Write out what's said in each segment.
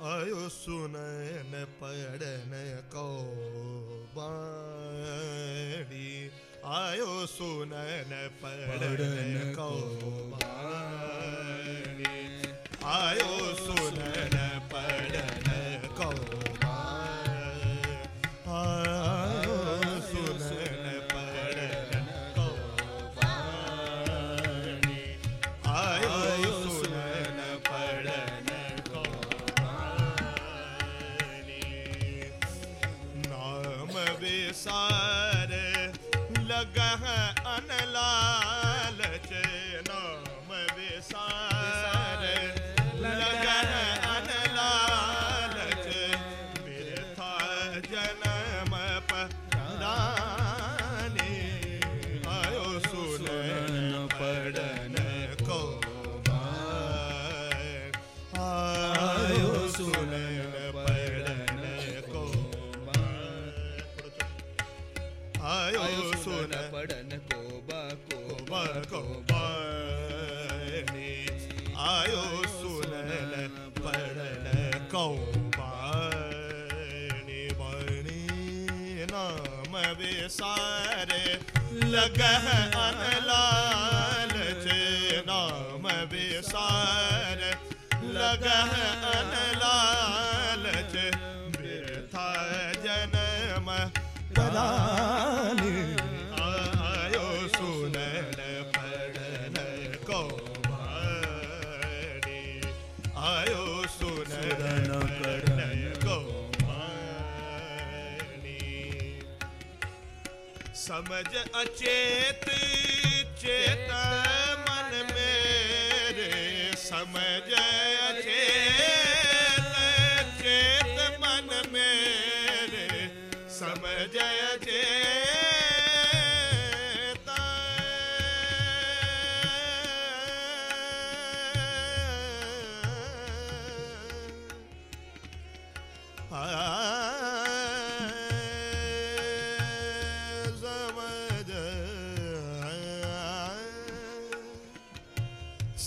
ਆਇਓ ਸੁਨਨ ਪੜਨ ਕੋ ਬਾਣੀ ਆਇਓ ਸੁਨਨ ਪੜਨ ਕੋ ਬਾਣੀ ਆਇਓ ਸੁਨਨ ਆਇਓ ਸੁਨ ਪੜਨ ਕੋ ਬਾ ਕੋ ਬਾ ਕੋ ਬਾਣੀ ਆਇਓ ਸੁਨਨ ਪੜਨ ਕੋ ਬਾਣੀ ਬਾਣੀ ਨਾਮ ਵਿਸਾਰੇ ਲਗਹ ਅਨ ਲਾਲਚ ਨਾਮ ਵਿਸਾਰ ਲਗਹ ਅਨ ਲਾਲਚ ਬਿਰਥਾ ਜਨਮ ਪਰਾਨੀ ਸਮਝ ਅਚੇਤ ਚੇਤ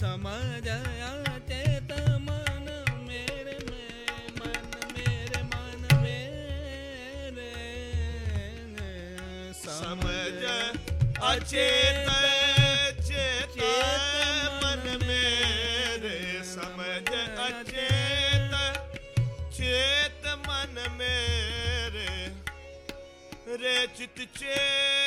ਸਮਝ ਚੇਤ ਮਨ ਮੇਰੇ ਮੇ ਮਨ ਮੇਰੇ ਮਨ ਮੇਰੇ ਸਮਝ ਅਚੇਤ, ਚੇਤ ਮਨ ਮੇਰੇ। ਸਮਝ ਅਚੇਤ, ਚੇਤ ਮਨ ਮੇਰੇ। ਰੇ ਚਿਤ ਚੇਤ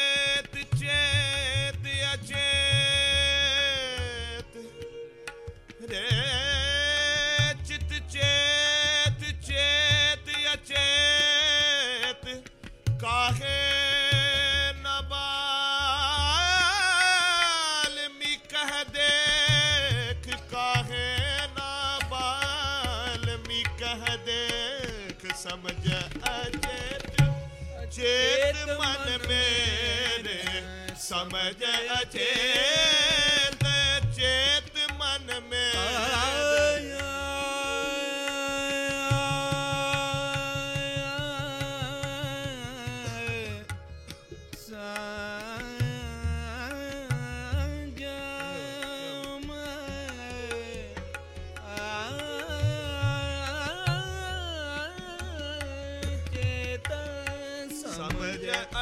ਕਹਿ ਦੇਖ ਸਮਝ ਅਚੇਤ ਚੇਤ ਮਨ ਮੇਰੇ। ਸਮਝ ਅਚੇਤ।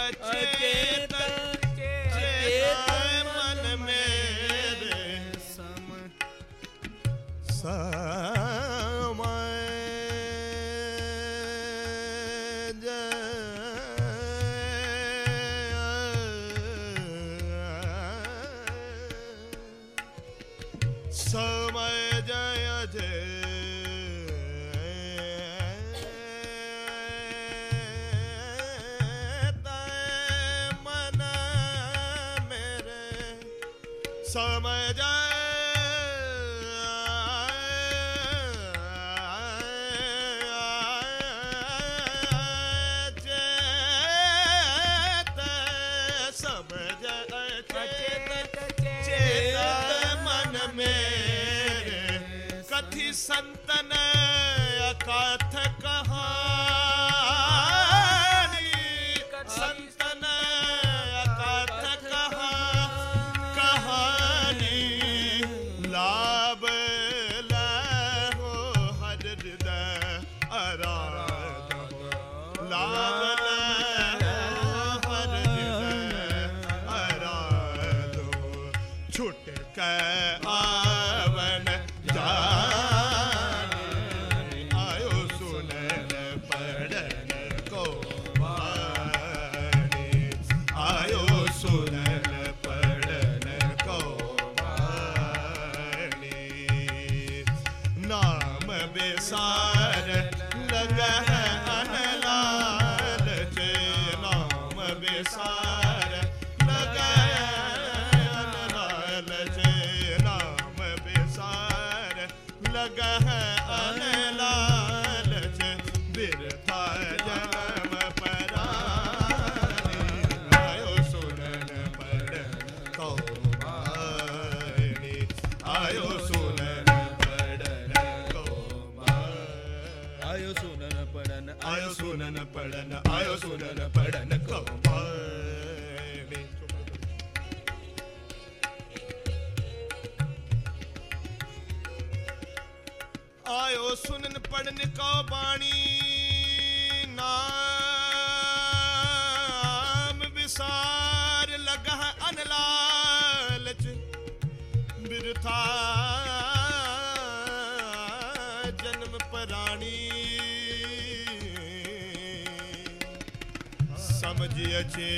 ਅਚੇਤ ਚੇਤ ਮਨ ਮੇਰੇ ਸਮਝ ਸਮਝ ਮਨ ਮੇਰੇ ਕਥੀ ਸੰਤਨ ਅਕਥ ਆਇਓ ਸੁਨਨ ਪੜਨ ਆਇਓ ਸੁਨਨ ਪੜਨ ਕੋ ਆਇਓ ਸੁਨਨ ਪੜਨ ਕੋ ਬਾਣੀ ਨਾਮ ਵਿਸਾਰ ਲਗਹ ਅਨਲਾਲਚ ਬਿਰਥਾ ਜਨਮ ਪਰਾਣੀ। ਸਮਝ ਅਚੇ।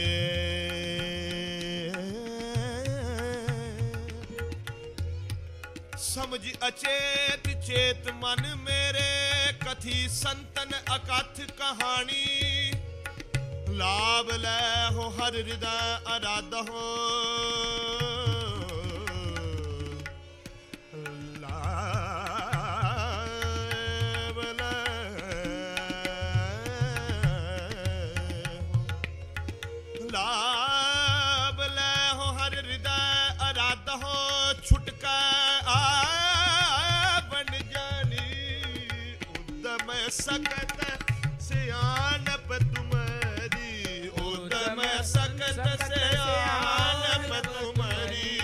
ਸਮਝ ਅਚੇਤ ਚੇਤ ਮਨ ਮੇਰੇ ਸੰਤਨ ਅਕਥ ਕਹਾਣੀ। ਲਾਭ ਲੈ ਹੋ ਹਰ ਹਿਰਦੈ ਅਰਾਧ ਹੋ ਉਦਮ ਸਕਤ ਸਿਆਣਪ ਤੁਮਰੀ ਉਦਮ ਸਕਤ ਸਿਆਣਪ ਤੁਮਰੀ।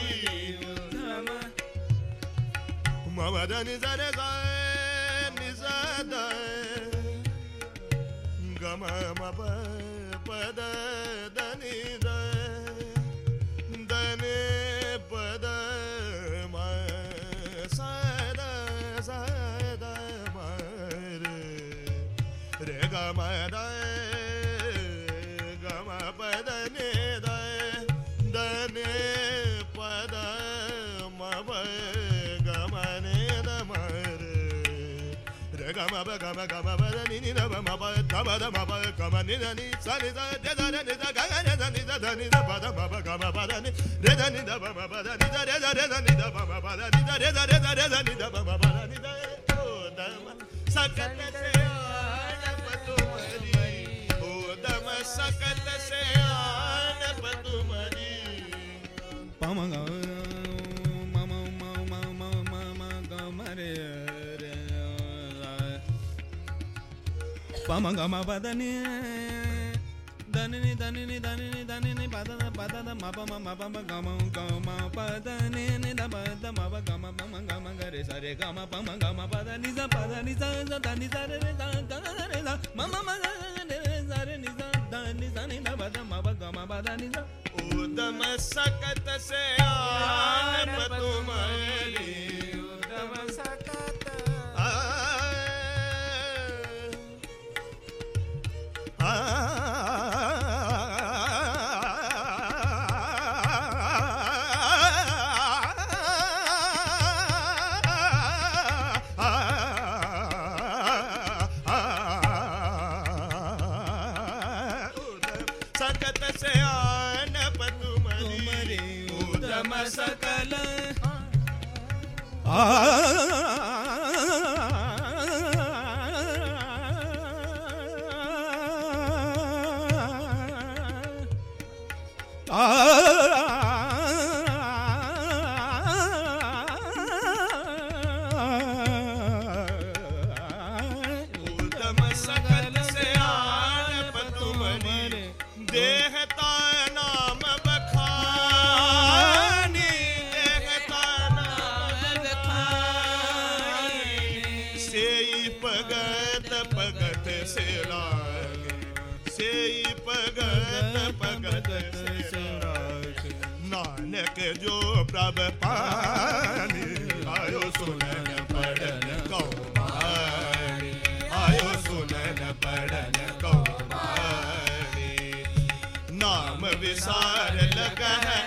ਮਮਦ gama ba పమగమ పదని ధనిని ధనిని ధనిని ధనిని పదద పదద మప మప గమ గమ పదని పద మప గమ పమ గమ గరే సరే గమ పమ గమ పద నిజ పద నిజ ధని సరే మమ మగ సరే నిజ ధని సని పద మప గమ పద నిజ ఉదమ సకత సే ఆన పతుమయ ਉਦਮ ਸਕਲ ਭਗਤ ਭਗਤ ਸੇ ਲਾਗੇ ਸੇਈ ਭਗਤ ਭਗਤ ਸੇ ਲਾਗੇ ਨਾਨਕ ਜੋ ਪ੍ਰਭ ਪਾਣੀ ਆਇਓ ਸੁਨਨ ਪੜਨ ਕਉ ਮਾਰੀ ਆਇਓ ਸੁਨਨ ਪੜਨ ਕਉ ਮਾਰੀ ਨਾਮ ਵਿਸਾਰ ਲਗਹਿ